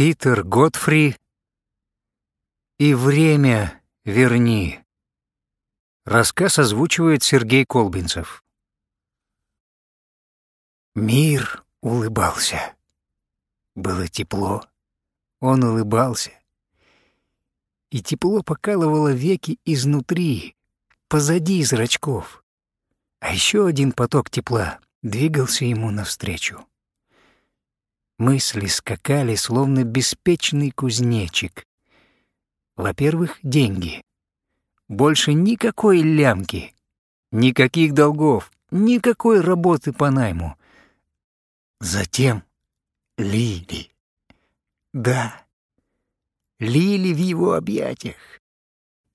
Питер Готфри и время верни. Рассказ озвучивает Сергей Колбинцев. Мир улыбался. Было тепло. Он улыбался. И тепло покалывало веки изнутри, позади зрачков. А еще один поток тепла двигался ему навстречу. Мысли скакали, словно беспечный кузнечик. Во-первых, деньги. Больше никакой лямки, никаких долгов, никакой работы по найму. Затем Лили. Да, Лили в его объятиях.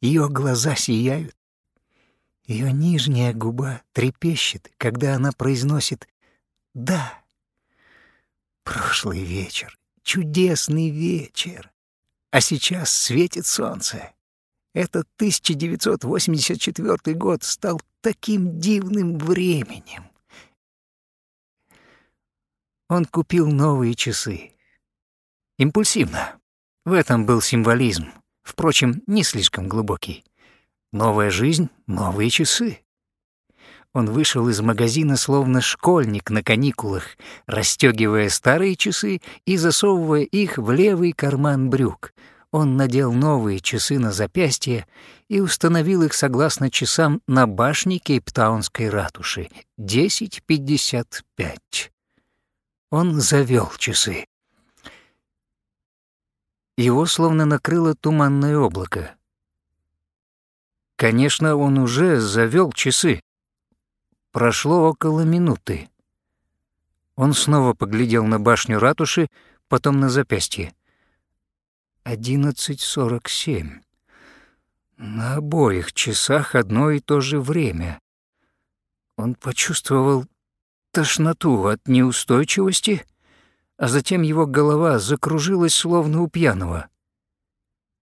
Ее глаза сияют. Ее нижняя губа трепещет, когда она произносит «да». Прошлый вечер, чудесный вечер. А сейчас светит солнце. Этот 1984 год стал таким дивным временем. Он купил новые часы. Импульсивно. В этом был символизм, впрочем, не слишком глубокий. Новая жизнь, новые часы. Он вышел из магазина словно школьник на каникулах, расстегивая старые часы и засовывая их в левый карман брюк. Он надел новые часы на запястье и установил их согласно часам на башне Кейптаунской ратуши — 10.55. Он завел часы. Его словно накрыло туманное облако. Конечно, он уже завел часы. Прошло около минуты. Он снова поглядел на башню ратуши, потом на запястье. Одиннадцать сорок семь. На обоих часах одно и то же время. Он почувствовал тошноту от неустойчивости, а затем его голова закружилась словно у пьяного.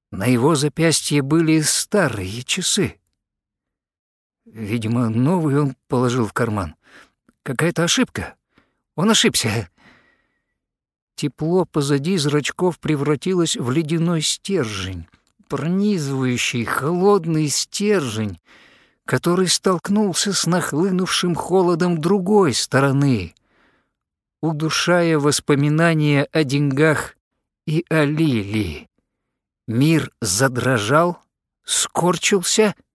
На его запястье были старые часы. Видимо, новый он положил в карман. Какая-то ошибка. Он ошибся. Тепло позади зрачков превратилось в ледяной стержень, пронизывающий холодный стержень, который столкнулся с нахлынувшим холодом другой стороны, удушая воспоминания о деньгах и о Лили. Мир задрожал, скорчился —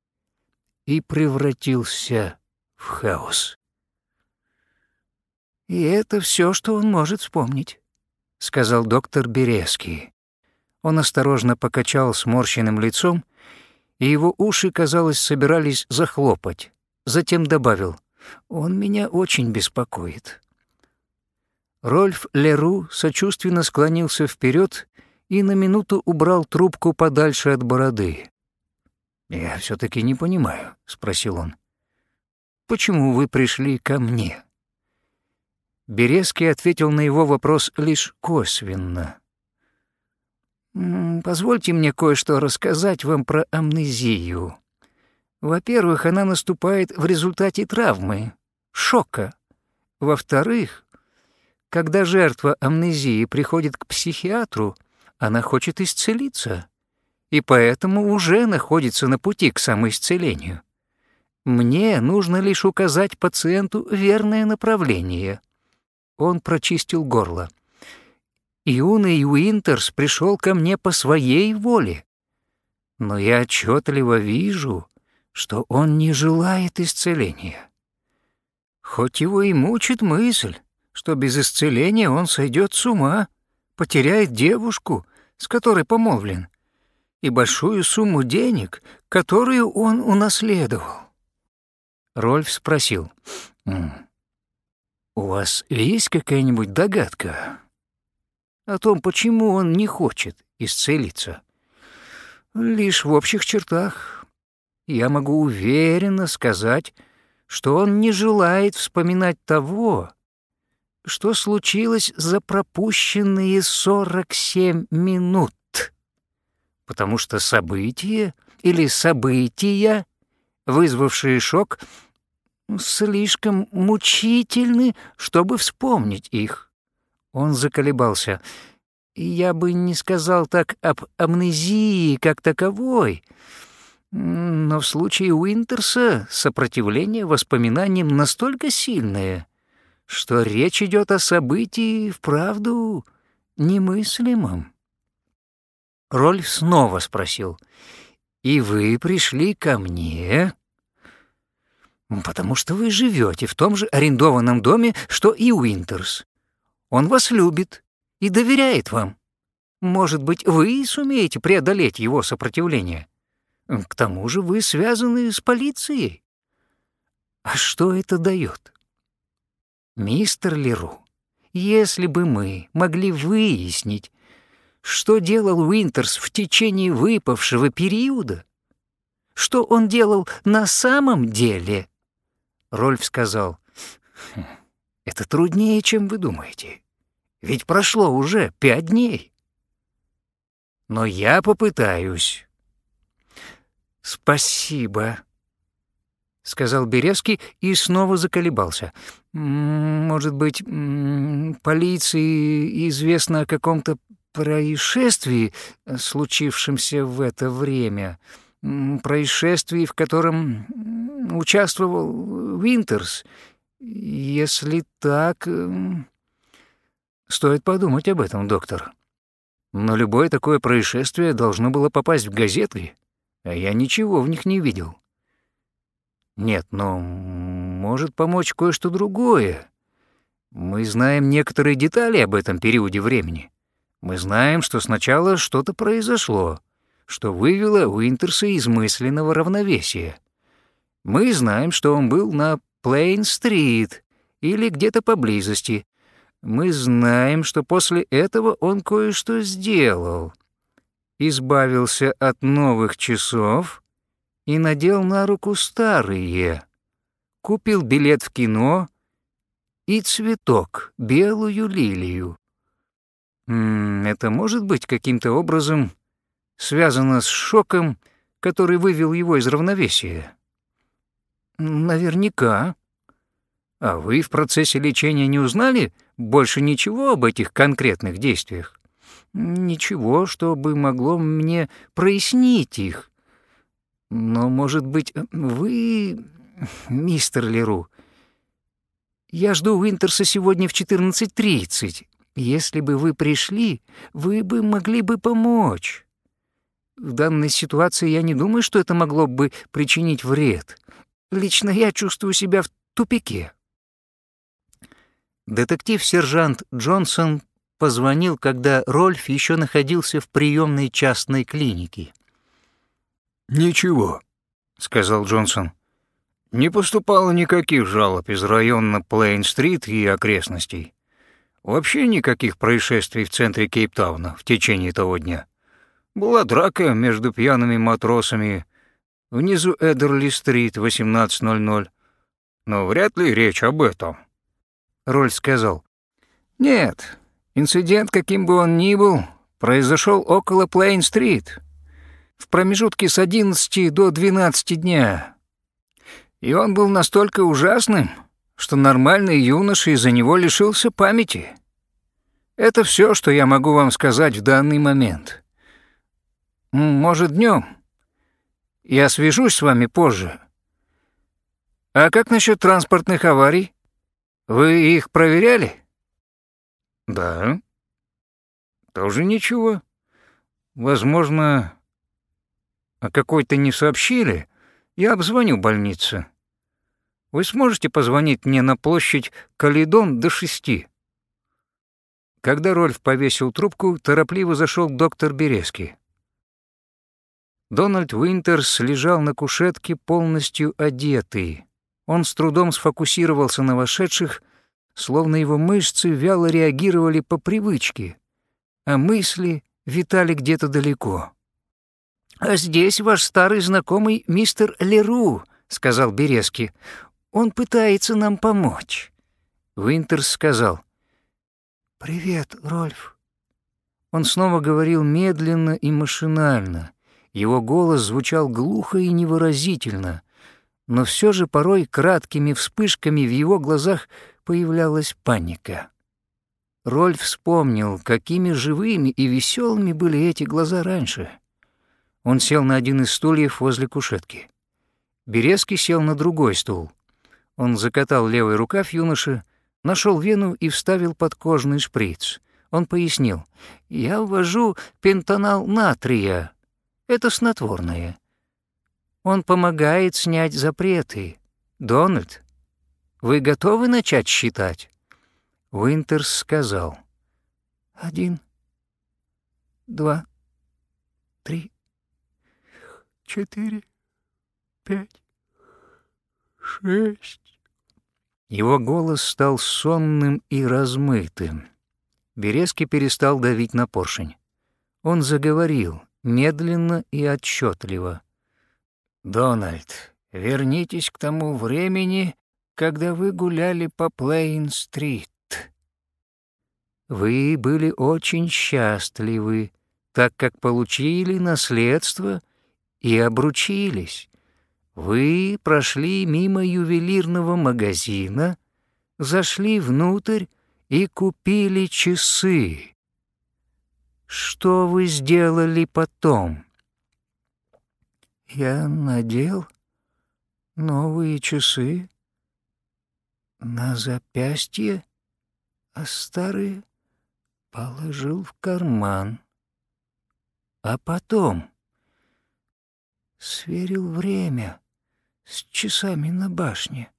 и превратился в хаос. «И это все, что он может вспомнить», — сказал доктор Березский. Он осторожно покачал сморщенным лицом, и его уши, казалось, собирались захлопать. Затем добавил, «Он меня очень беспокоит». Рольф Леру сочувственно склонился вперед и на минуту убрал трубку подальше от бороды. «Я все таки не понимаю», — спросил он. «Почему вы пришли ко мне?» Березский ответил на его вопрос лишь косвенно. «Позвольте мне кое-что рассказать вам про амнезию. Во-первых, она наступает в результате травмы, шока. Во-вторых, когда жертва амнезии приходит к психиатру, она хочет исцелиться и поэтому уже находится на пути к самоисцелению. Мне нужно лишь указать пациенту верное направление. Он прочистил горло. Юный Уинтерс пришел ко мне по своей воле. Но я отчетливо вижу, что он не желает исцеления. Хоть его и мучит мысль, что без исцеления он сойдет с ума, потеряет девушку, с которой помолвлен, и большую сумму денег, которую он унаследовал. Рольф спросил, «У вас есть какая-нибудь догадка о том, почему он не хочет исцелиться?» «Лишь в общих чертах. Я могу уверенно сказать, что он не желает вспоминать того, что случилось за пропущенные 47 минут потому что события или события, вызвавшие шок, слишком мучительны, чтобы вспомнить их. Он заколебался. я бы не сказал так об амнезии как таковой, но в случае Уинтерса сопротивление воспоминаниям настолько сильное, что речь идет о событии вправду немыслимом. Рольф снова спросил, «И вы пришли ко мне?» «Потому что вы живете в том же арендованном доме, что и Уинтерс. Он вас любит и доверяет вам. Может быть, вы сумеете преодолеть его сопротивление?» К тому же вы связаны с полицией. А что это дает? Мистер Леру, если бы мы могли выяснить, что делал Уинтерс в течение выпавшего периода, что он делал на самом деле, Рольф сказал, «Хм, это труднее, чем вы думаете. Ведь прошло уже пять дней. Но я попытаюсь. «Спасибо», — сказал Березский и снова заколебался. «Может быть, полиции известно о каком-то происшествии, случившемся в это время, происшествии, в котором участвовал Винтерс. Если так, стоит подумать об этом, доктор. Но любое такое происшествие должно было попасть в газеты, а я ничего в них не видел. Нет, но может помочь кое-что другое. Мы знаем некоторые детали об этом периоде времени. Мы знаем, что сначала что-то произошло, что вывело Уинтерса из мысленного равновесия. Мы знаем, что он был на Плейн-стрит или где-то поблизости. Мы знаем, что после этого он кое-что сделал — избавился от новых часов и надел на руку старые, купил билет в кино и цветок, белую лилию. Это может быть каким-то образом связано с шоком, который вывел его из равновесия? Наверняка. А вы в процессе лечения не узнали больше ничего об этих конкретных действиях? Ничего, что бы могло мне прояснить их. Но, может быть, вы, мистер Леру, я жду Уинтерса сегодня в 14.30. Если бы вы пришли, вы бы могли бы помочь. В данной ситуации я не думаю, что это могло бы причинить вред. Лично я чувствую себя в тупике. Детектив-сержант Джонсон позвонил, когда Рольф еще находился в приемной частной клинике. «Ничего», — сказал Джонсон. «Не поступало никаких жалоб из района Плейн-стрит и окрестностей. Вообще никаких происшествий в центре Кейптауна в течение того дня. Была драка между пьяными матросами внизу Эдерли-стрит, 18.00. Но вряд ли речь об этом». Роль сказал. «Нет, Инцидент, каким бы он ни был, произошел около Плейн-стрит, в промежутке с 11 до 12 дня. И он был настолько ужасным, что нормальный юноша из-за него лишился памяти. Это все, что я могу вам сказать в данный момент. Может, днем. Я свяжусь с вами позже. А как насчет транспортных аварий? Вы их проверяли? Да. Тоже ничего. Возможно, о какой-то не сообщили. Я обзвоню больницу. Вы сможете позвонить мне на площадь Калидон до шести?» Когда Рольф повесил трубку, торопливо зашел доктор Березки. Дональд Уинтерс лежал на кушетке полностью одетый. Он с трудом сфокусировался на вошедших словно его мышцы вяло реагировали по привычке, а мысли витали где-то далеко. «А здесь ваш старый знакомый мистер Леру», — сказал Березки. «Он пытается нам помочь». Винтерс сказал. «Привет, Рольф». Он снова говорил медленно и машинально. Его голос звучал глухо и невыразительно, но все же порой краткими вспышками в его глазах появлялась паника. Рольф вспомнил, какими живыми и веселыми были эти глаза раньше. Он сел на один из стульев возле кушетки. Березки сел на другой стул. Он закатал левый рукав юноши, нашел вену и вставил под кожный шприц. Он пояснил, «Я ввожу пентонал натрия. Это снотворное. Он помогает снять запреты. Дональд, вы готовы начать считать?» Уинтерс сказал, «Один, два, три, четыре, пять, шесть». Его голос стал сонным и размытым. Березки перестал давить на поршень. Он заговорил, медленно и отчетливо. «Дональд, вернитесь к тому времени, когда вы гуляли по Плейн-стрит. Вы были очень счастливы, так как получили наследство и обручились. Вы прошли мимо ювелирного магазина, зашли внутрь и купили часы. Что вы сделали потом? Я надел новые часы на запястье, а старые положил в карман. А потом сверил время с часами на башне,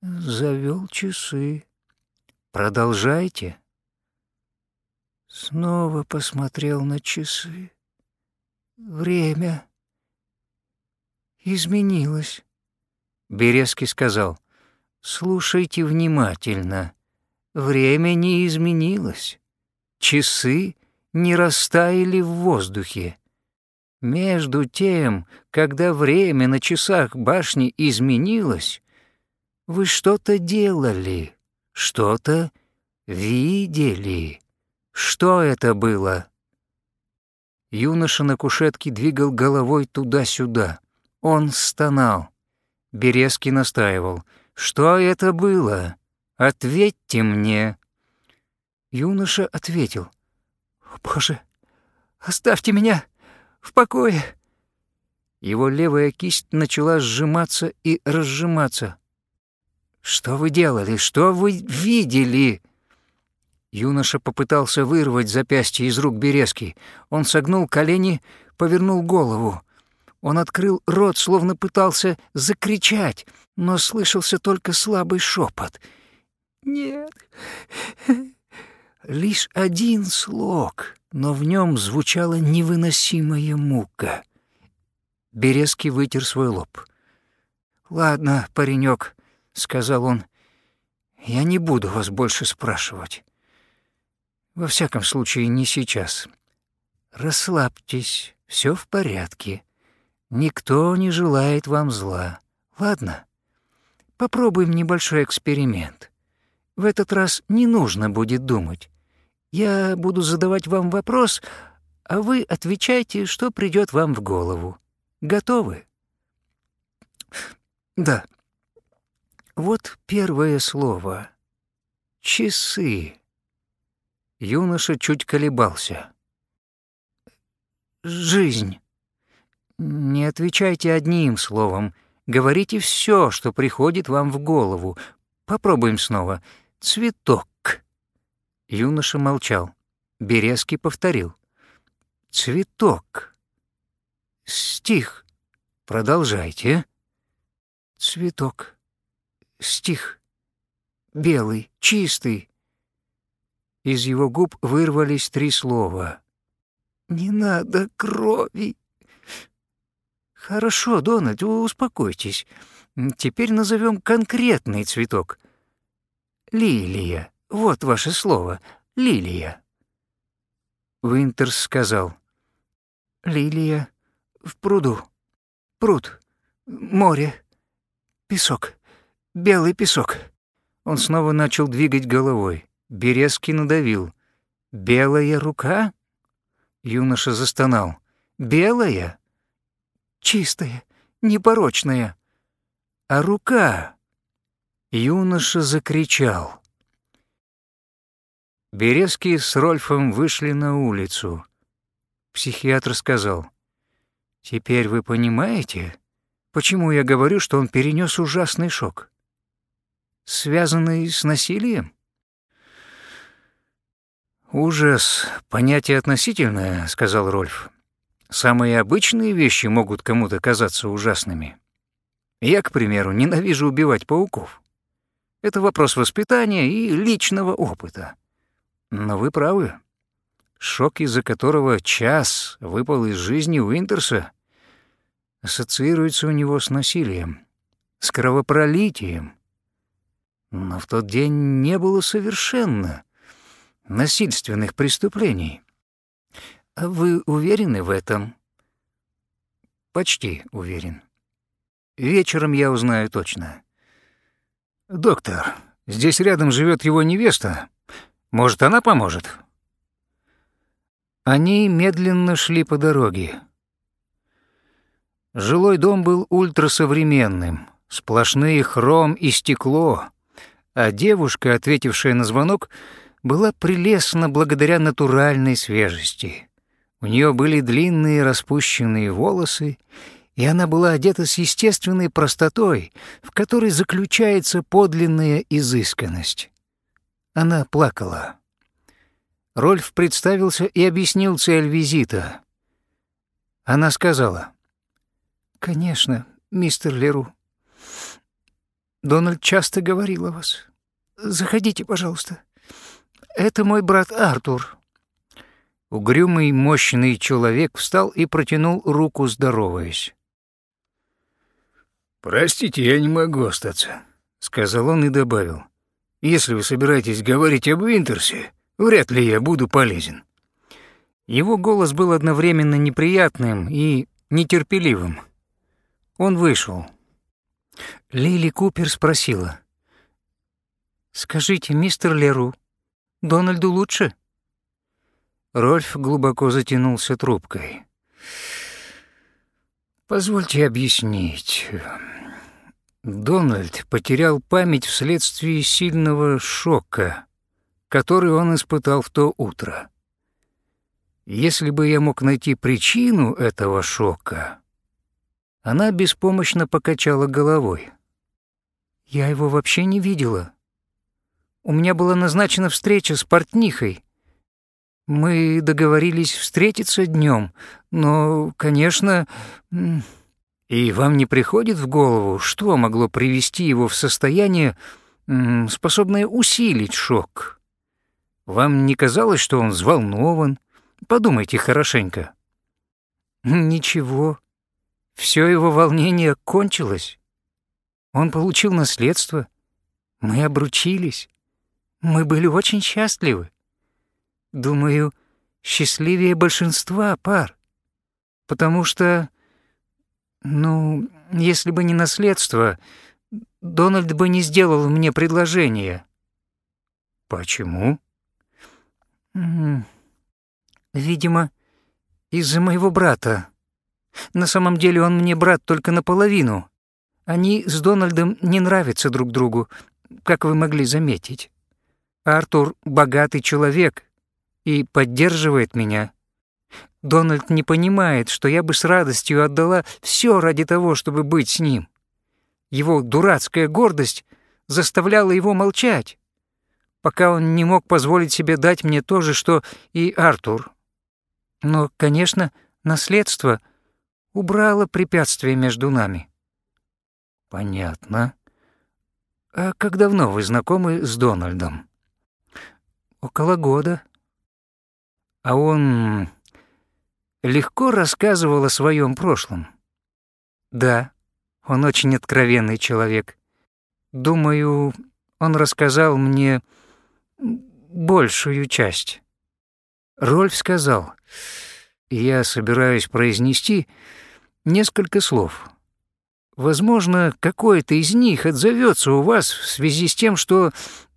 завел часы. Продолжайте. Снова посмотрел на часы. Время изменилось. Березки сказал, «Слушайте внимательно. Время не изменилось. Часы не растаяли в воздухе. Между тем, когда время на часах башни изменилось, вы что-то делали, что-то видели. Что это было? Юноша на кушетке двигал головой туда-сюда. Он стонал. Березки настаивал. «Что это было? Ответьте мне!» Юноша ответил. «Боже, оставьте меня в покое!» Его левая кисть начала сжиматься и разжиматься. «Что вы делали? Что вы видели?» Юноша попытался вырвать запястье из рук Березки. Он согнул колени, повернул голову. Он открыл рот, словно пытался закричать, но слышался только слабый шепот. «Нет, Лишь один слог, но в нем звучала невыносимая мука. Березки вытер свой лоб. «Ладно, паренек, сказал он, — «я не буду вас больше спрашивать. Во всяком случае, не сейчас. Расслабьтесь, все в порядке. Никто не желает вам зла. Ладно? Попробуем небольшой эксперимент. В этот раз не нужно будет думать. Я буду задавать вам вопрос, а вы отвечайте, что придет вам в голову. Готовы? Да. Вот первое слово. Часы. Юноша чуть колебался. Жизнь. Не отвечайте одним словом. Говорите все, что приходит вам в голову. Попробуем снова. Цветок. Юноша молчал. Березки повторил. «Цветок. Стих. Продолжайте». «Цветок. Стих. Белый, чистый». Из его губ вырвались три слова. «Не надо крови». «Хорошо, Дональд, успокойтесь. Теперь назовем конкретный цветок. Лилия». Вот ваше слово, лилия. Винтерс сказал. Лилия в пруду. Пруд. Море. Песок. Белый песок. Он снова начал двигать головой. Березки надавил. «Белая рука?» Юноша застонал. «Белая?» «Чистая, непорочная». «А рука?» Юноша закричал. Березки с Рольфом вышли на улицу. Психиатр сказал, «Теперь вы понимаете, почему я говорю, что он перенес ужасный шок, связанный с насилием?» «Ужас — понятие относительное», — сказал Рольф. «Самые обычные вещи могут кому-то казаться ужасными. Я, к примеру, ненавижу убивать пауков. Это вопрос воспитания и личного опыта. Но вы правы. Шок, из-за которого час выпал из жизни Уинтерса, ассоциируется у него с насилием, с кровопролитием. Но в тот день не было совершенно насильственных преступлений. А вы уверены в этом? Почти уверен. Вечером я узнаю точно. Доктор, здесь рядом живет его невеста. Может, она поможет? Они медленно шли по дороге. Жилой дом был ультрасовременным, сплошные хром и стекло, а девушка, ответившая на звонок, была прелестна благодаря натуральной свежести. У нее были длинные распущенные волосы, и она была одета с естественной простотой, в которой заключается подлинная изысканность. Она плакала. Рольф представился и объяснил цель визита. Она сказала, «Конечно, мистер Леру. Дональд часто говорил о вас. Заходите, пожалуйста». Это мой брат Артур». Угрюмый, мощный человек встал и протянул руку, здороваясь. «Простите, я не могу остаться», — сказал он и добавил. «Если вы собираетесь говорить об Винтерсе, вряд ли я буду полезен». Его голос был одновременно неприятным и нетерпеливым. Он вышел. Лили Купер спросила. «Скажите, мистер Леру, Дональду лучше?» Рольф глубоко затянулся трубкой. «Позвольте объяснить. Дональд потерял память вследствие сильного шока, который он испытал в то утро. Если бы я мог найти причину этого шока...» Она беспомощно покачала головой. «Я его вообще не видела. У меня была назначена встреча с портнихой. Мы договорились встретиться днем, но, конечно... И вам не приходит в голову, что могло привести его в состояние, способное усилить шок? Вам не казалось, что он взволнован? Подумайте хорошенько. Ничего. Все его волнение кончилось. Он получил наследство. Мы обручились. Мы были очень счастливы. Думаю, счастливее большинства пар. Потому что, ну, если бы не наследство, Дональд бы не сделал мне предложение. Почему? Видимо, из-за моего брата. На самом деле он мне брат только наполовину. Они с Дональдом не нравятся друг другу, как вы могли заметить. Артур — богатый человек и поддерживает меня. Дональд не понимает, что я бы с радостью отдала все ради того, чтобы быть с ним. Его дурацкая гордость заставляла его молчать, пока он не мог позволить себе дать мне то же, что и Артур. Но, конечно, наследство убрало препятствия между нами. Понятно. А как давно вы знакомы с Дональдом? Около года. А он легко рассказывал о своем прошлом. Да, он очень откровенный человек. Думаю, он рассказал мне большую часть. Рольф сказал, я собираюсь произнести несколько слов. Возможно, какое-то из них отзовется у вас в связи с тем, что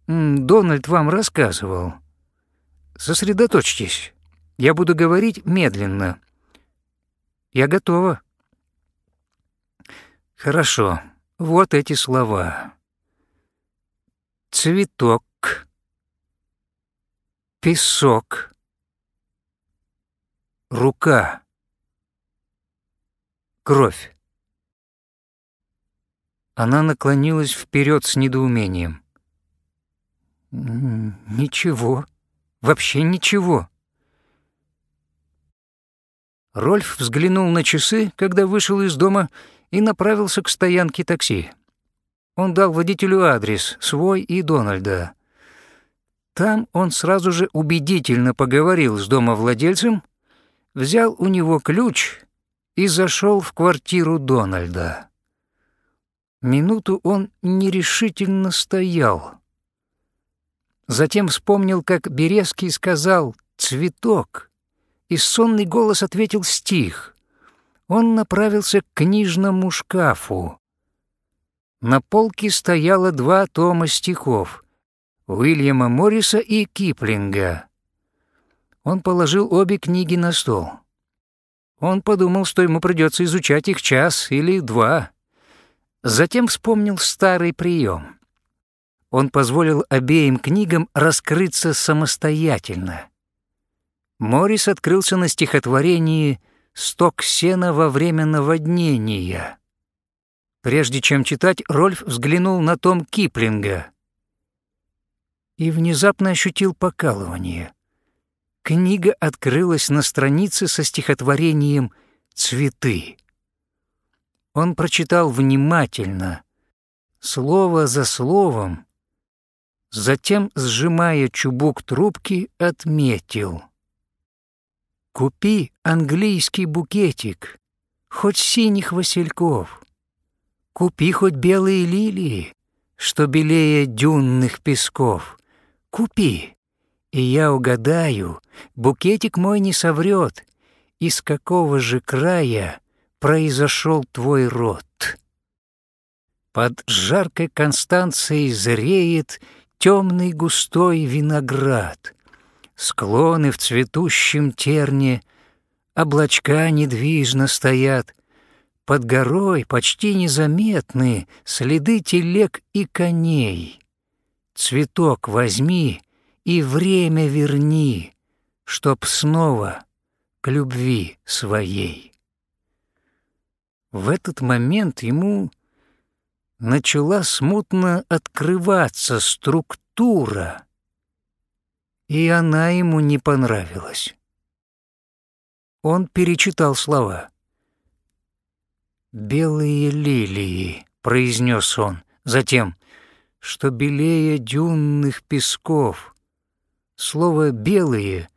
Дональд вам рассказывал. Сосредоточьтесь. Я буду говорить медленно. Я готова. Хорошо. Вот эти слова. Цветок. Песок. Рука. Кровь. Она наклонилась вперед с недоумением. «Ничего. Вообще ничего». Рольф взглянул на часы, когда вышел из дома, и направился к стоянке такси. Он дал водителю адрес, свой и Дональда. Там он сразу же убедительно поговорил с домовладельцем, взял у него ключ и зашел в квартиру Дональда. Минуту он нерешительно стоял. Затем вспомнил, как Березкий сказал «цветок», и сонный голос ответил стих. Он направился к книжному шкафу. На полке стояло два тома стихов Уильяма Морриса и Киплинга. Он положил обе книги на стол. Он подумал, что ему придется изучать их час или два. Затем вспомнил старый прием. Он позволил обеим книгам раскрыться самостоятельно. Моррис открылся на стихотворении «Сток сена во время наводнения». Прежде чем читать, Рольф взглянул на том Киплинга и внезапно ощутил покалывание. Книга открылась на странице со стихотворением «Цветы». Он прочитал внимательно, слово за словом, затем, сжимая чубук трубки, отметил. «Купи английский букетик, хоть синих васильков, купи хоть белые лилии, что белее дюнных песков, купи, и я угадаю, букетик мой не соврет, из какого же края произошел твой род. Под жаркой Констанцией зреет темный густой виноград, склоны в цветущем терне, облачка недвижно стоят, под горой почти незаметны следы телег и коней. Цветок возьми и время верни, чтоб снова к любви своей. В этот момент ему начала смутно открываться структура, и она ему не понравилась. Он перечитал слова. «Белые лилии», — произнес он, затем что белее дюнных песков. Слово «белые»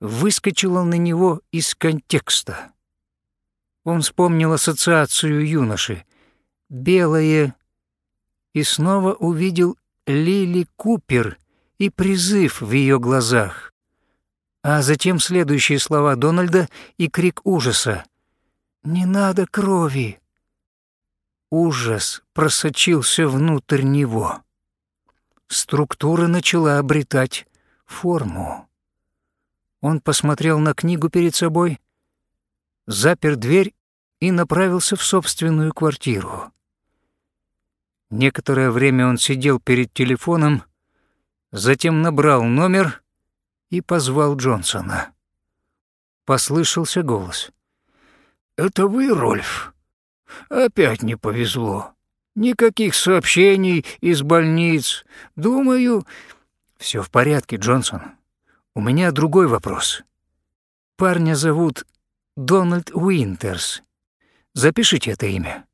выскочило на него из контекста. Он вспомнил ассоциацию юноши. «Белое» и снова увидел Лили Купер и призыв в ее глазах. А затем следующие слова Дональда и крик ужаса. «Не надо крови!» Ужас просочился внутрь него. Структура начала обретать форму. Он посмотрел на книгу перед собой, запер дверь и направился в собственную квартиру. Некоторое время он сидел перед телефоном, затем набрал номер и позвал Джонсона. Послышался голос. «Это вы, Рольф?» Опять не повезло. Никаких сообщений из больниц. Думаю, все в порядке, Джонсон. У меня другой вопрос. Парня зовут Дональд Уинтерс. Запишите это имя.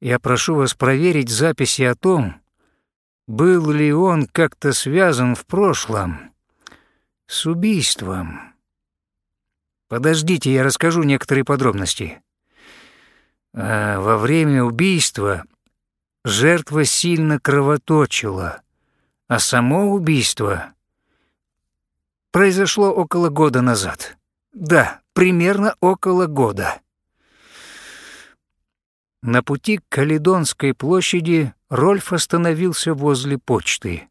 Я прошу вас проверить записи о том, был ли он как-то связан в прошлом с убийством. Подождите, я расскажу некоторые подробности. А во время убийства жертва сильно кровоточила, а само убийство произошло около года назад. Да, примерно около года. На пути к Каледонской площади Рольф остановился возле почты.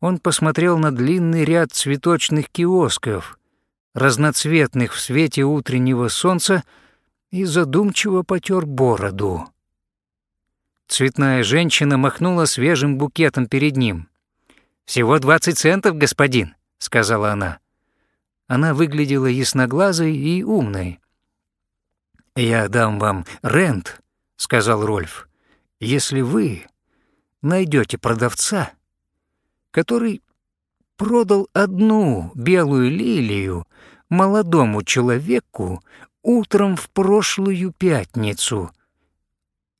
Он посмотрел на длинный ряд цветочных киосков, разноцветных в свете утреннего солнца, и задумчиво потер бороду. Цветная женщина махнула свежим букетом перед ним. «Всего двадцать центов, господин. сказала она. Она выглядела ясноглазой и умной. «Я дам вам рент», — сказал Рольф, — «если вы найдете продавца, который продал одну белую лилию молодому человеку утром в прошлую пятницу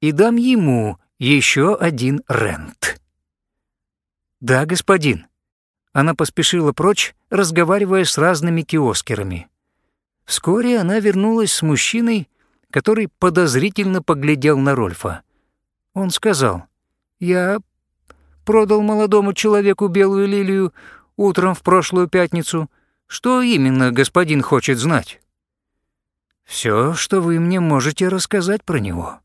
и дам ему еще один рент. «Да, господин». Она поспешила прочь, разговаривая с разными киоскерами. Вскоре она вернулась с мужчиной, который подозрительно поглядел на Рольфа. Он сказал, «Я продал молодому человеку белую лилию утром в прошлую пятницу. Что именно господин хочет знать?» «Все, что вы мне можете рассказать про него».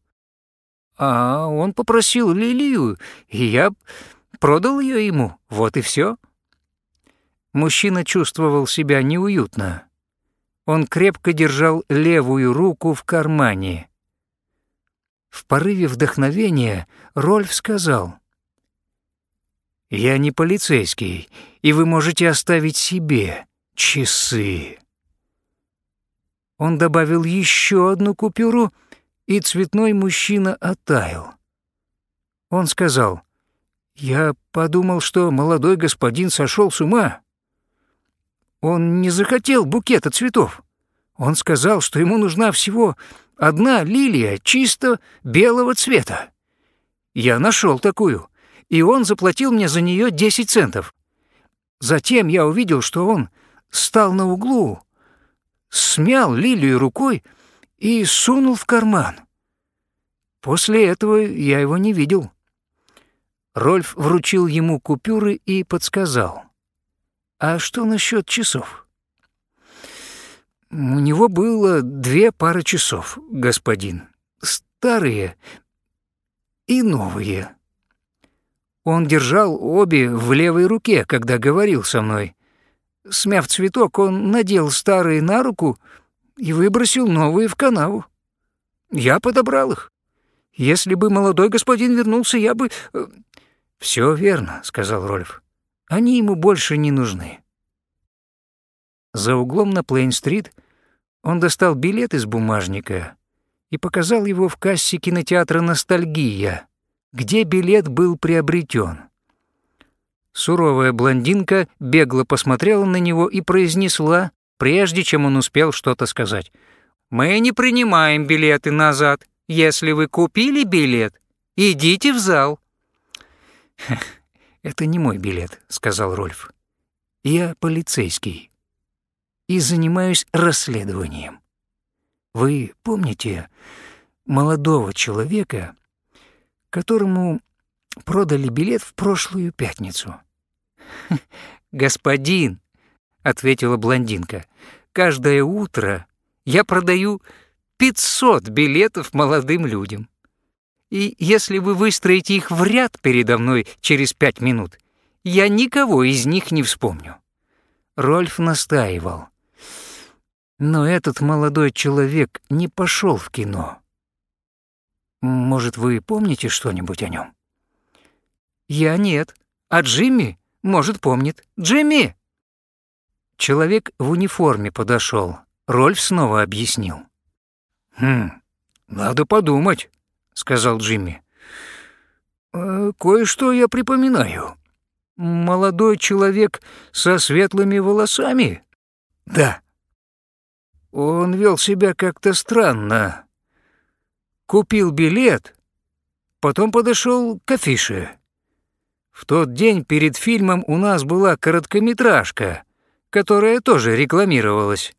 «А он попросил лилию, и я продал ее ему, вот и все. Мужчина чувствовал себя неуютно. Он крепко держал левую руку в кармане. В порыве вдохновения Рольф сказал, «Я не полицейский, и вы можете оставить себе часы». Он добавил еще одну купюру, и цветной мужчина оттаял. Он сказал, «Я подумал, что молодой господин сошел с ума. Он не захотел букета цветов. Он сказал, что ему нужна всего одна лилия чисто белого цвета. Я нашел такую, и он заплатил мне за нее 10 центов. Затем я увидел, что он стал на углу, смял лилию рукой и сунул в карман. После этого я его не видел. Рольф вручил ему купюры и подсказал. «А что насчет часов?» «У него было две пары часов, господин. Старые и новые. Он держал обе в левой руке, когда говорил со мной. Смяв цветок, он надел старые на руку и выбросил новые в канаву. Я подобрал их. Если бы молодой господин вернулся, я бы...» э, «Все верно», — сказал Рольф. «Они ему больше не нужны». За углом на Плейн-стрит он достал билет из бумажника и показал его в кассе кинотеатра «Ностальгия», где билет был приобретен. Суровая блондинка бегло посмотрела на него и произнесла, прежде чем он успел что-то сказать. «Мы не принимаем билеты назад. Если вы купили билет, идите в зал». «Это не мой билет», — сказал Рольф. «Я полицейский и занимаюсь расследованием. Вы помните молодого человека, которому продали билет в прошлую пятницу?» «Господин», — ответила блондинка, — «каждое утро я продаю 500 билетов молодым людям и если вы выстроите их в ряд передо мной через пять минут, я никого из них не вспомню». Рольф настаивал. Но этот молодой человек не пошел в кино. Может, вы помните что-нибудь о нем? Я нет, а Джимми, может, помнит. Джимми! Человек в униформе подошел. Рольф снова объяснил. Хм, надо подумать сказал Джимми. «Э, «Кое-что я припоминаю. Молодой человек со светлыми волосами?» «Да». Он вел себя как-то странно. Купил билет, потом подошел к афише. В тот день перед фильмом у нас была короткометражка, которая тоже рекламировалась.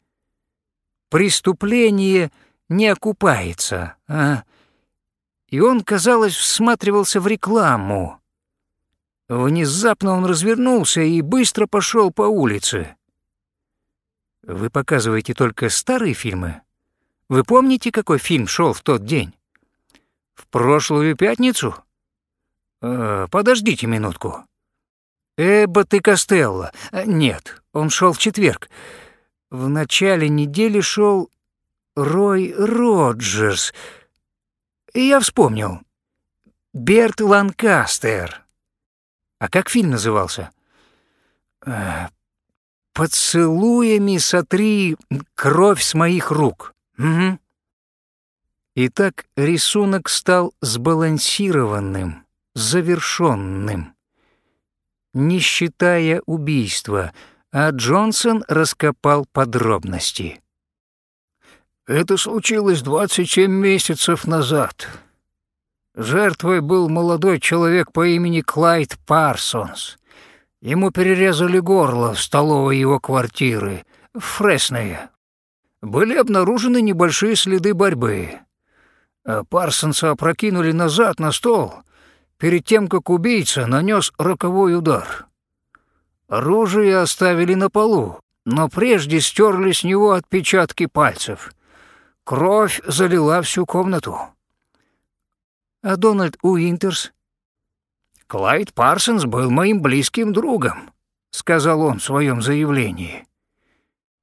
«Преступление не окупается», а и он, казалось, всматривался в рекламу. Внезапно он развернулся и быстро пошел по улице. Вы показываете только старые фильмы? Вы помните, какой фильм шел в тот день? В прошлую пятницу? Э, подождите минутку. Эббот и Костелло. Э, нет, он шел в четверг. В начале недели шел Рой Роджерс — я вспомнил. Берт Ланкастер. А как фильм назывался? Э, Поцелуями сотри кровь с моих рук. Угу. Итак, рисунок стал сбалансированным, завершенным. Не считая убийства, а Джонсон раскопал подробности. Это случилось 27 месяцев назад. Жертвой был молодой человек по имени Клайд Парсонс. Ему перерезали горло в столовой его квартиры в Фреснее. Были обнаружены небольшие следы борьбы. А Парсонса опрокинули назад на стол перед тем, как убийца нанес роковой удар. Оружие оставили на полу, но прежде стерли с него отпечатки пальцев. Кровь залила всю комнату. А Дональд Уинтерс? Клайд Парсонс был моим близким другом, сказал он в своем заявлении.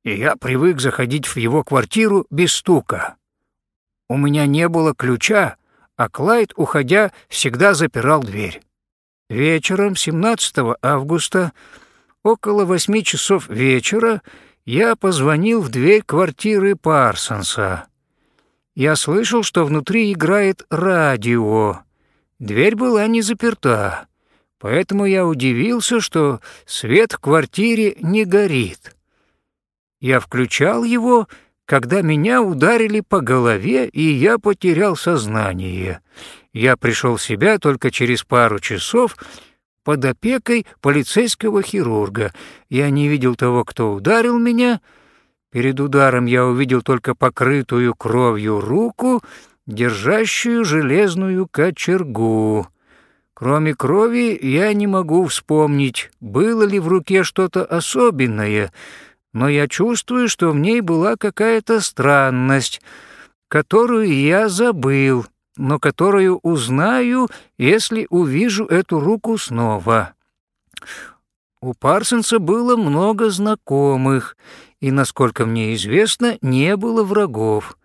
И я привык заходить в его квартиру без стука. У меня не было ключа, а Клайд, уходя, всегда запирал дверь. Вечером 17 августа, около восьми часов вечера, я позвонил в дверь квартиры Парсонса. Я слышал, что внутри играет радио. Дверь была не заперта, поэтому я удивился, что свет в квартире не горит. Я включал его, когда меня ударили по голове, и я потерял сознание. Я пришел в себя только через пару часов под опекой полицейского хирурга. Я не видел того, кто ударил меня, — Перед ударом я увидел только покрытую кровью руку, держащую железную кочергу. Кроме крови я не могу вспомнить, было ли в руке что-то особенное, но я чувствую, что в ней была какая-то странность, которую я забыл, но которую узнаю, если увижу эту руку снова. У Парсонса было много знакомых, и, насколько мне известно, не было врагов.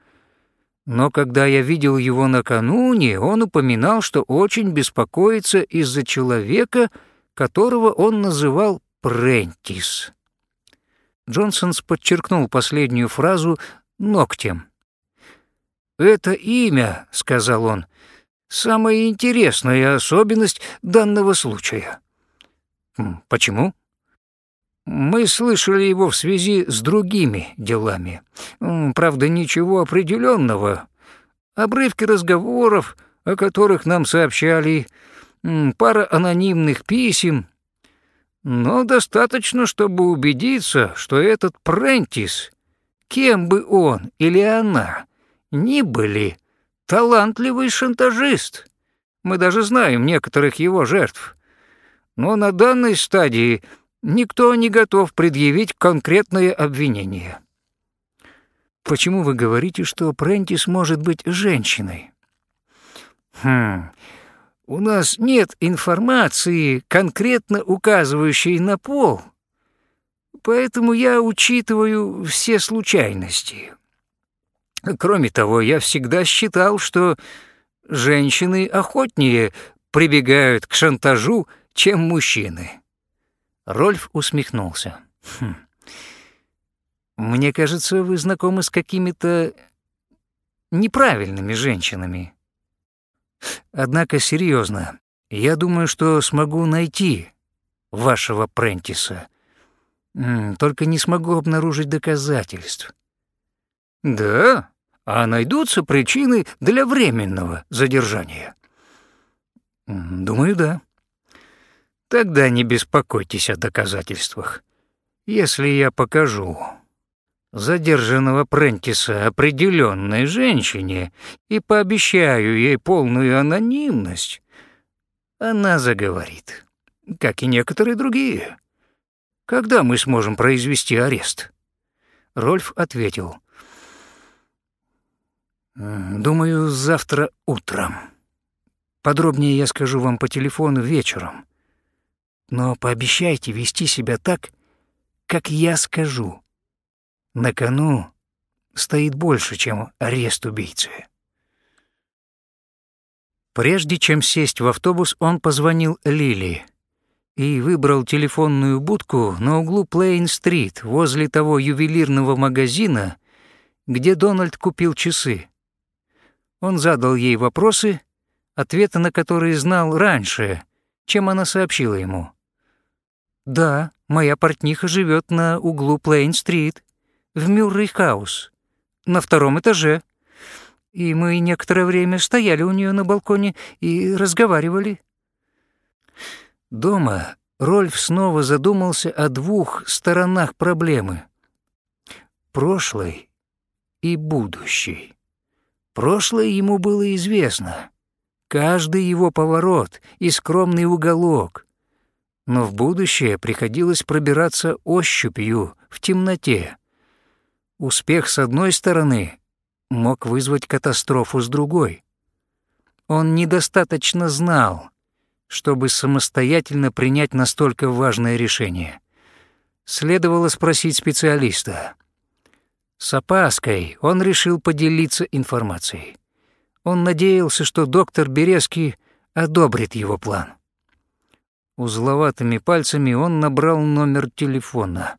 Но когда я видел его накануне, он упоминал, что очень беспокоится из-за человека, которого он называл Прентис. Джонсонс подчеркнул последнюю фразу ногтем. «Это имя, — сказал он, — самая интересная особенность данного случая». «Почему?» Мы слышали его в связи с другими делами. Правда, ничего определенного. Обрывки разговоров, о которых нам сообщали, пара анонимных писем. Но достаточно, чтобы убедиться, что этот Прентис, кем бы он или она ни были, талантливый шантажист. Мы даже знаем некоторых его жертв. Но на данной стадии – никто не готов предъявить конкретное обвинение. Почему вы говорите, что Прентис может быть женщиной? Хм. У нас нет информации, конкретно указывающей на пол. Поэтому я учитываю все случайности. Кроме того, я всегда считал, что женщины охотнее прибегают к шантажу, чем мужчины. Рольф усмехнулся. Хм. «Мне кажется, вы знакомы с какими-то неправильными женщинами. Однако серьезно, я думаю, что смогу найти вашего Прентиса. Только не смогу обнаружить доказательств». «Да? А найдутся причины для временного задержания?» «Думаю, да». Тогда не беспокойтесь о доказательствах. Если я покажу задержанного Прентиса определенной женщине и пообещаю ей полную анонимность, она заговорит, как и некоторые другие. Когда мы сможем произвести арест? Рольф ответил. Думаю, завтра утром. Подробнее я скажу вам по телефону вечером но пообещайте вести себя так, как я скажу. На кону стоит больше, чем арест убийцы. Прежде чем сесть в автобус, он позвонил Лили и выбрал телефонную будку на углу Плейн-стрит возле того ювелирного магазина, где Дональд купил часы. Он задал ей вопросы, ответы на которые знал раньше, чем она сообщила ему. «Да, моя портниха живет на углу Плейн-стрит, в Мюррей-хаус, на втором этаже. И мы некоторое время стояли у нее на балконе и разговаривали». Дома Рольф снова задумался о двух сторонах проблемы — прошлой и будущей. Прошлое ему было известно, каждый его поворот и скромный уголок, но в будущее приходилось пробираться ощупью в темноте. Успех с одной стороны мог вызвать катастрофу с другой. Он недостаточно знал, чтобы самостоятельно принять настолько важное решение. Следовало спросить специалиста. С опаской он решил поделиться информацией. Он надеялся, что доктор Березки одобрит его план. Узловатыми пальцами он набрал номер телефона.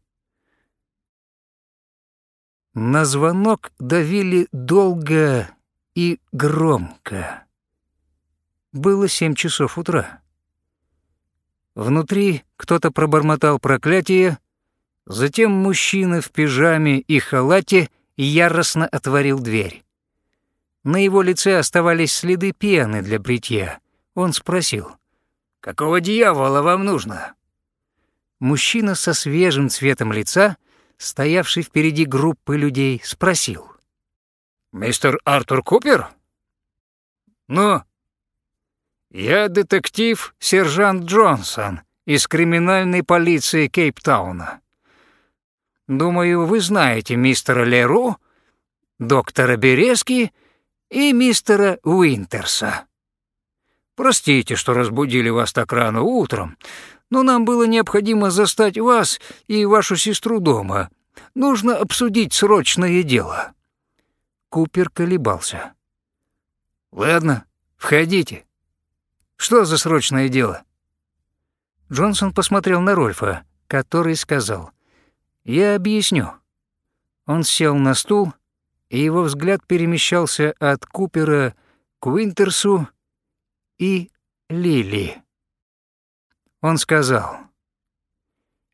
На звонок давили долго и громко. Было семь часов утра. Внутри кто-то пробормотал проклятие, затем мужчина в пижаме и халате яростно отворил дверь. На его лице оставались следы пены для бритья. Он спросил, «Какого дьявола вам нужно?» Мужчина со свежим цветом лица, стоявший впереди группы людей, спросил. «Мистер Артур Купер?» «Ну, «Я детектив сержант Джонсон из криминальной полиции Кейптауна. Думаю, вы знаете мистера Леру, доктора Березки и мистера Уинтерса. Простите, что разбудили вас так рано утром, но нам было необходимо застать вас и вашу сестру дома. Нужно обсудить срочное дело». Купер колебался. «Ладно, входите». Что за срочное дело?» Джонсон посмотрел на Рольфа, который сказал, «Я объясню». Он сел на стул, и его взгляд перемещался от Купера к Уинтерсу и Лили. Он сказал,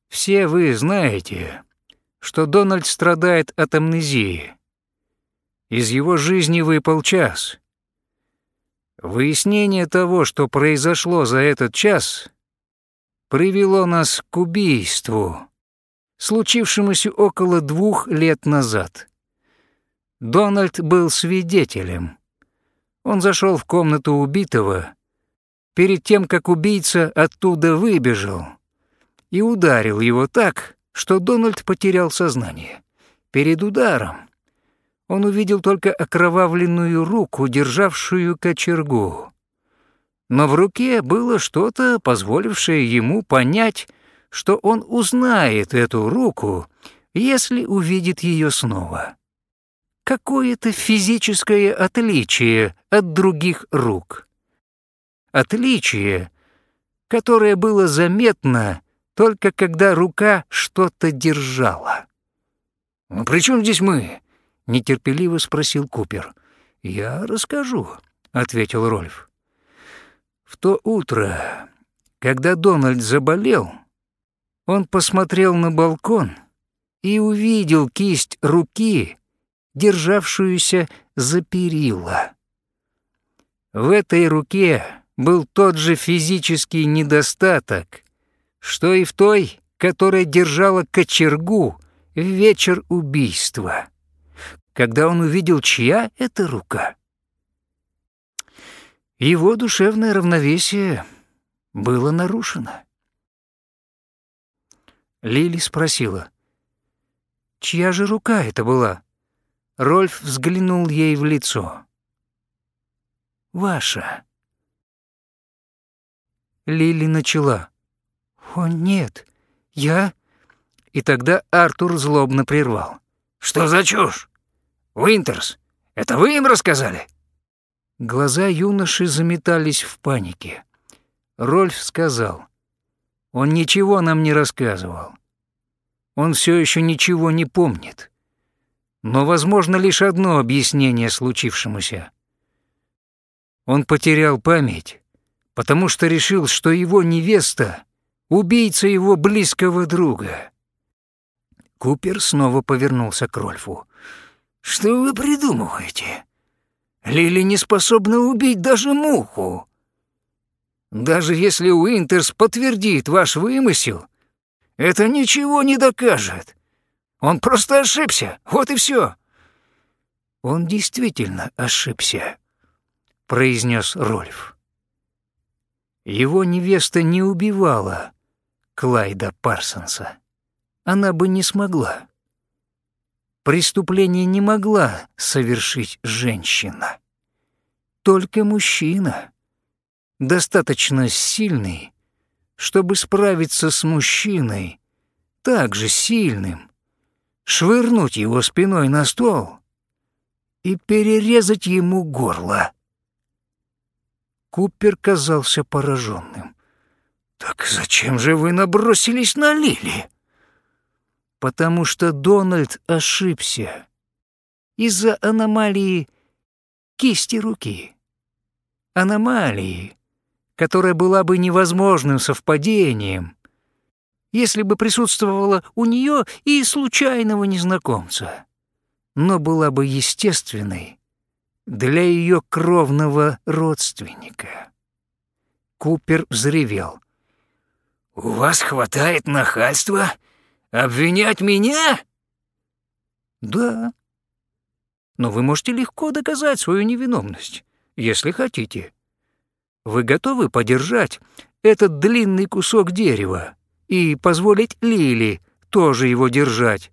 «Все вы знаете, что Дональд страдает от амнезии. Из его жизни выпал час, Выяснение того, что произошло за этот час, привело нас к убийству, случившемуся около двух лет назад. Дональд был свидетелем. Он зашел в комнату убитого перед тем, как убийца оттуда выбежал, и ударил его так, что Дональд потерял сознание. Перед ударом он увидел только окровавленную руку, державшую кочергу. Но в руке было что-то, позволившее ему понять, что он узнает эту руку, если увидит ее снова. Какое-то физическое отличие от других рук. Отличие, которое было заметно только когда рука что-то держала. «Ну при чем здесь мы?» нетерпеливо спросил Купер. «Я расскажу», — ответил Рольф. В то утро, когда Дональд заболел, он посмотрел на балкон и увидел кисть руки, державшуюся за перила. В этой руке был тот же физический недостаток, что и в той, которая держала кочергу в вечер убийства когда он увидел, чья это рука. Его душевное равновесие было нарушено. Лили спросила, «Чья же рука это была?» Рольф взглянул ей в лицо. «Ваша». Лили начала. «О, нет, я...» И тогда Артур злобно прервал. «Что за чушь? Уинтерс, это вы им рассказали?» Глаза юноши заметались в панике. Рольф сказал, Он ничего нам не рассказывал. Он все еще ничего не помнит. Но возможно лишь одно объяснение случившемуся. Он потерял память, потому что решил, что его невеста — убийца его близкого друга. Купер снова повернулся к Рольфу. «Что вы придумываете? Лили не способна убить даже муху. Даже если Уинтерс подтвердит ваш вымысел, это ничего не докажет. Он просто ошибся, вот и все. Он действительно ошибся, произнес Рольф. Его невеста не убивала Клайда Парсонса. Она бы не смогла. Преступление не могла совершить женщина. Только мужчина, достаточно сильный, чтобы справиться с мужчиной, также сильным, швырнуть его спиной на стол и перерезать ему горло. Купер казался пораженным. «Так зачем же вы набросились на Лили?» «Потому что Дональд ошибся из-за аномалии кисти руки. Аномалии, которая была бы невозможным совпадением, если бы присутствовала у нее и случайного незнакомца, но была бы естественной для ее кровного родственника. Купер взревел. «У вас хватает нахальства обвинять меня?» «Да. Но вы можете легко доказать свою невиновность, если хотите. Вы готовы подержать этот длинный кусок дерева и позволить Лили тоже его держать,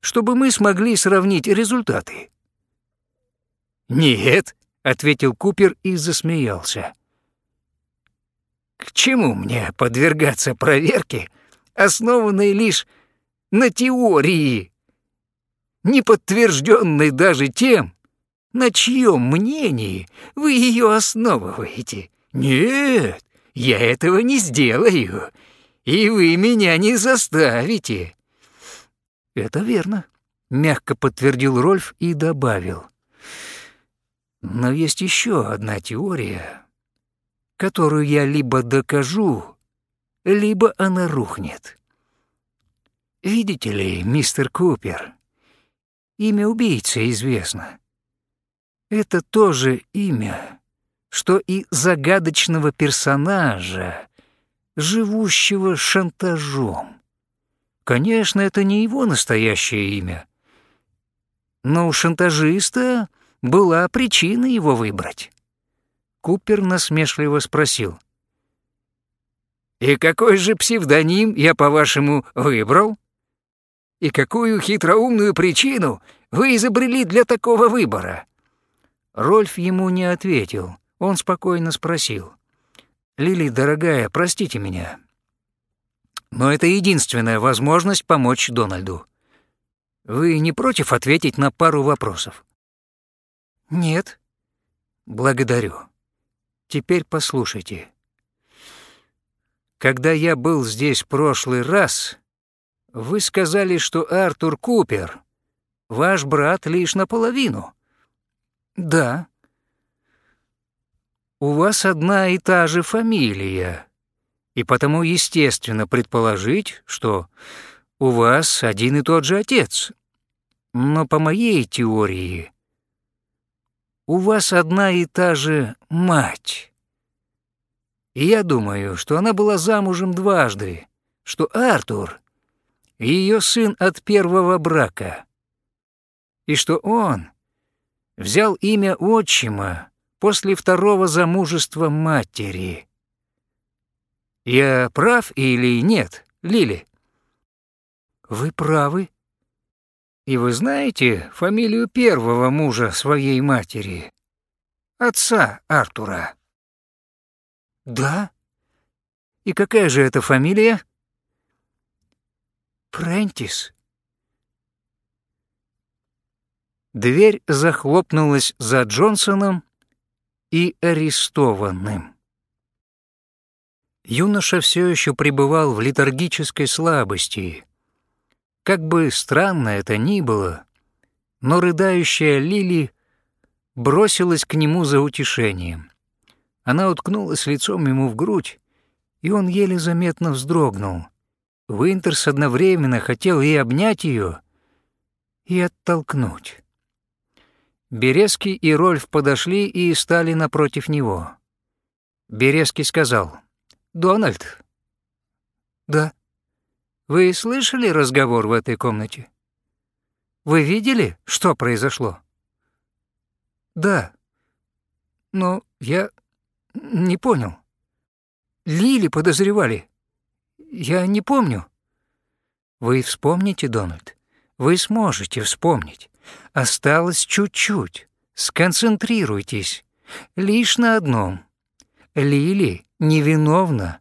чтобы мы смогли сравнить результаты?» «Нет», — ответил Купер и засмеялся. «К чему мне подвергаться проверке, основанной лишь на теории, не подтвержденной даже тем, на чьем мнении вы ее основываете?» «Нет, я этого не сделаю, и вы меня не заставите». «Это верно», — мягко подтвердил Рольф и добавил. «Но есть еще одна теория, которую я либо докажу, либо она рухнет. Видите ли, мистер Купер, имя убийцы известно. Это тоже имя, что и загадочного персонажа, живущего шантажом. Конечно, это не его настоящее имя, но у шантажиста была причина его выбрать. Купер насмешливо спросил. «И какой же псевдоним я, по-вашему, выбрал? И какую хитроумную причину вы изобрели для такого выбора?» Рольф ему не ответил, он спокойно спросил. «Лили, дорогая, простите меня, но это единственная возможность помочь Дональду. Вы не против ответить на пару вопросов?» «Нет». «Благодарю. Теперь послушайте. Когда я был здесь прошлый раз, вы сказали, что Артур Купер — ваш брат лишь наполовину». «Да», у вас одна и та же фамилия, и потому естественно предположить, что у вас один и тот же отец. Но по моей теории, у вас одна и та же мать. И я думаю, что она была замужем дважды, что Артур — ее сын от первого брака, и что он взял имя отчима после второго замужества матери. Я прав или нет, Лили? Вы правы. И вы знаете фамилию первого мужа своей матери? Отца Артура. Да? И какая же это фамилия? Прентис. Дверь захлопнулась за Джонсоном, и арестованным. Юноша все еще пребывал в летаргической слабости. Как бы странно это ни было, но рыдающая Лили бросилась к нему за утешением. Она уткнулась лицом ему в грудь, и он еле заметно вздрогнул. Винтерс одновременно хотел и обнять ее, и оттолкнуть. Березки и Рольф подошли и стали напротив него. Березки сказал, «Дональд». «Да». «Вы слышали разговор в этой комнате? Вы видели, что произошло?» «Да. Но я не понял. Лили подозревали. Я не помню». «Вы вспомните, Дональд. Вы сможете вспомнить. Осталось чуть-чуть. Сконцентрируйтесь. Лишь на одном. Лили невиновна.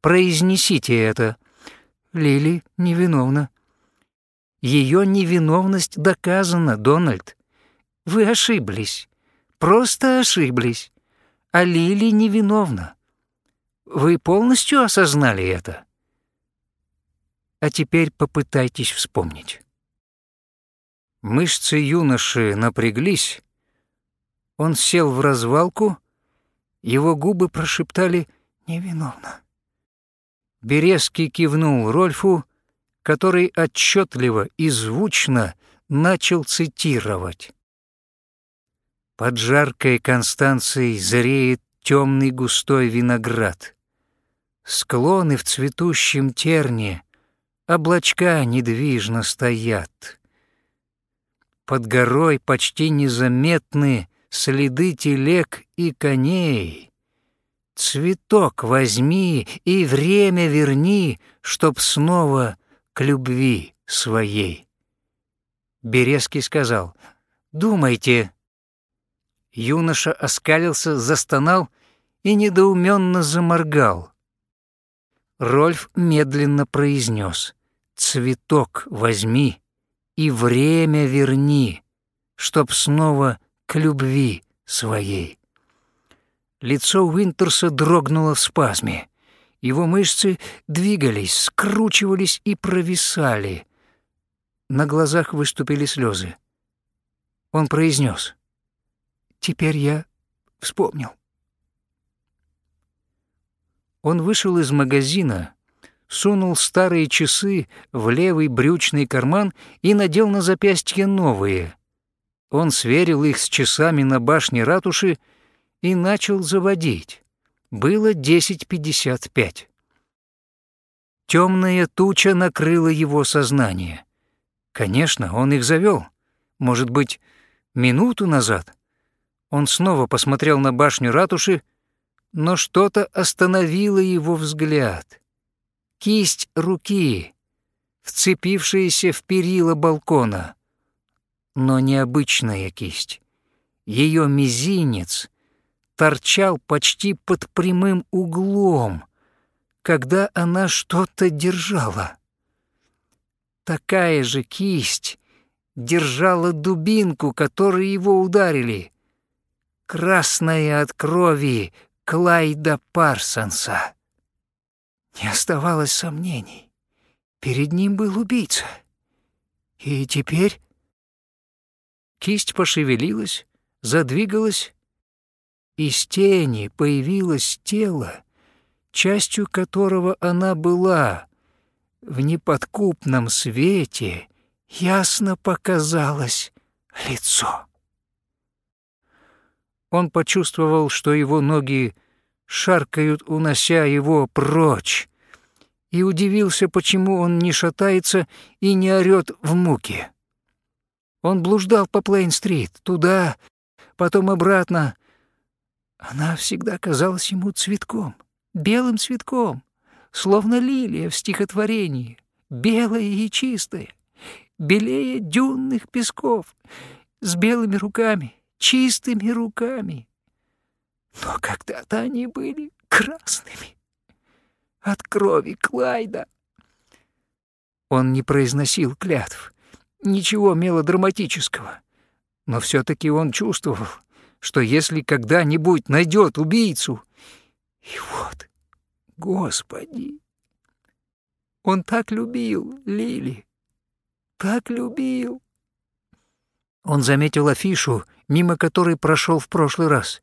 Произнесите это. Лили невиновна. Ее невиновность доказана, Дональд. Вы ошиблись. Просто ошиблись. А Лили невиновна. Вы полностью осознали это? А теперь попытайтесь вспомнить. Мышцы юноши напряглись. Он сел в развалку, его губы прошептали «невиновно». Березкий кивнул Рольфу, который отчетливо и звучно начал цитировать. Под жаркой Констанцией зреет темный густой виноград. Склоны в цветущем терне, облачка недвижно стоят. Под горой почти незаметны следы телег и коней. Цветок возьми и время верни, чтоб снова к любви своей. Березкий сказал, «Думайте». Юноша оскалился, застонал и недоуменно заморгал. Рольф медленно произнес, «Цветок возьми и время верни, чтоб снова к любви своей. Лицо Уинтерса дрогнуло в спазме. Его мышцы двигались, скручивались и провисали. На глазах выступили слезы. Он произнес: «Теперь я вспомнил». Он вышел из магазина, сунул старые часы в левый брючный карман и надел на запястье новые — он сверил их с часами на башне ратуши и начал заводить. Было 10.55. Темная туча накрыла его сознание. Конечно, он их завел. Может быть, минуту назад. Он снова посмотрел на башню ратуши, но что-то остановило его взгляд. Кисть руки, вцепившаяся в перила балкона — но необычная кисть. Ее мизинец торчал почти под прямым углом, когда она что-то держала. Такая же кисть держала дубинку, которой его ударили. Красная от крови Клайда Парсонса. Не оставалось сомнений. Перед ним был убийца. И теперь Кисть пошевелилась, задвигалась, из тени появилось тело, частью которого она была. В неподкупном свете ясно показалось лицо. Он почувствовал, что его ноги шаркают, унося его прочь, и удивился, почему он не шатается и не орёт в муке. Он блуждал по Плейн-стрит, туда, потом обратно. Она всегда казалась ему цветком, белым цветком, словно лилия в стихотворении, белая и чистая, белее дюнных песков, с белыми руками, чистыми руками. Но когда-то они были красными от крови Клайда. Он не произносил клятв, ничего мелодраматического. Но все таки он чувствовал, что если когда-нибудь найдет убийцу... И вот Господи! Он так любил Лили, так любил. Он заметил афишу, мимо которой прошел в прошлый раз.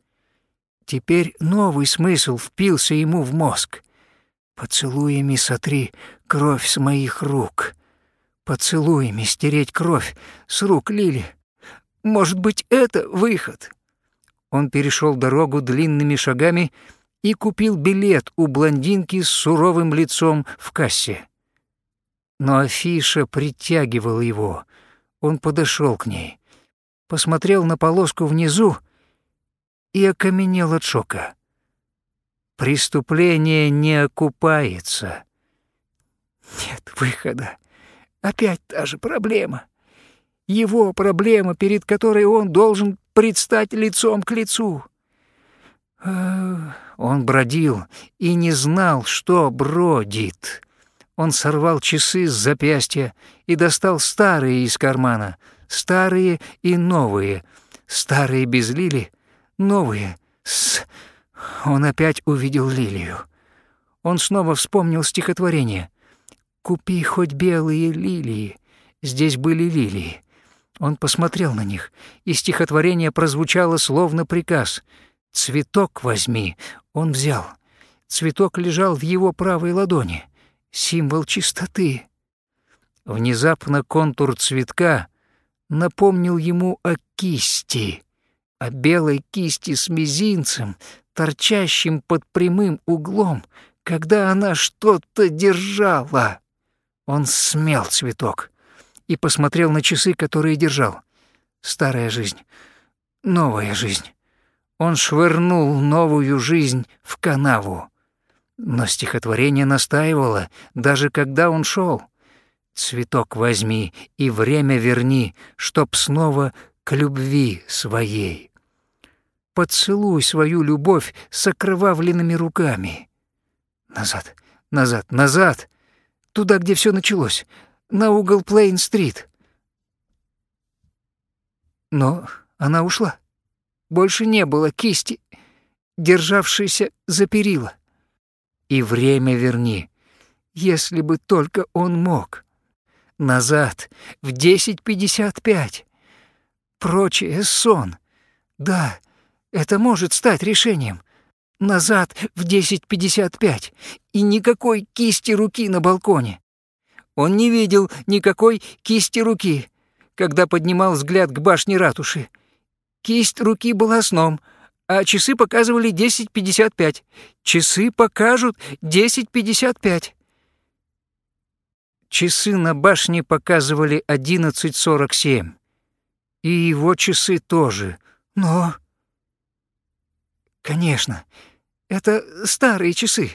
Теперь новый смысл впился ему в мозг. «Поцелуями сотри кровь с моих рук. Поцелуями стереть кровь с рук Лили. Может быть, это выход?» Он перешел дорогу длинными шагами и купил билет у блондинки с суровым лицом в кассе. Но афиша притягивала его. Он подошел к ней, посмотрел на полоску внизу и окаменел от шока. Преступление не окупается. Нет выхода. Опять та же проблема. Его проблема, перед которой он должен предстать лицом к лицу. Он бродил и не знал, что бродит. Он сорвал часы с запястья и достал старые из кармана, старые и новые, старые без лили, новые с... Он опять увидел лилию. Он снова вспомнил стихотворение. «Купи хоть белые лилии». Здесь были лилии. Он посмотрел на них, и стихотворение прозвучало словно приказ. «Цветок возьми». Он взял. Цветок лежал в его правой ладони. Символ чистоты. Внезапно контур цветка напомнил ему о кисти, о белой кисти с мизинцем, торчащим под прямым углом, когда она что-то держала. Он смел цветок и посмотрел на часы, которые держал. Старая жизнь, новая жизнь. Он швырнул новую жизнь в канаву. Но стихотворение настаивало, даже когда он шел. «Цветок возьми и время верни, чтоб снова к любви своей. Поцелуй свою любовь с окровавленными руками. Назад, назад, назад, туда, где все началось, на угол Плейн-стрит. Но она ушла. Больше не было кисти, державшейся за перила. И время верни, если бы только он мог. Назад, в десять пятьдесят пять. Прочее сон. Да, это может стать решением. Назад в десять пятьдесят пять. И никакой кисти руки на балконе. Он не видел никакой кисти руки, когда поднимал взгляд к башне ратуши. Кисть руки была сном, а часы показывали 10.55. Часы покажут 10.55. Часы на башне показывали 11.47. И его часы тоже. Но... Конечно, это старые часы.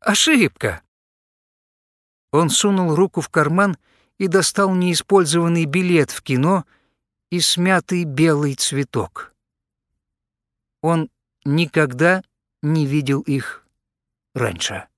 Ошибка. Он сунул руку в карман и достал неиспользованный билет в кино и смятый белый цветок. Он никогда не видел их раньше.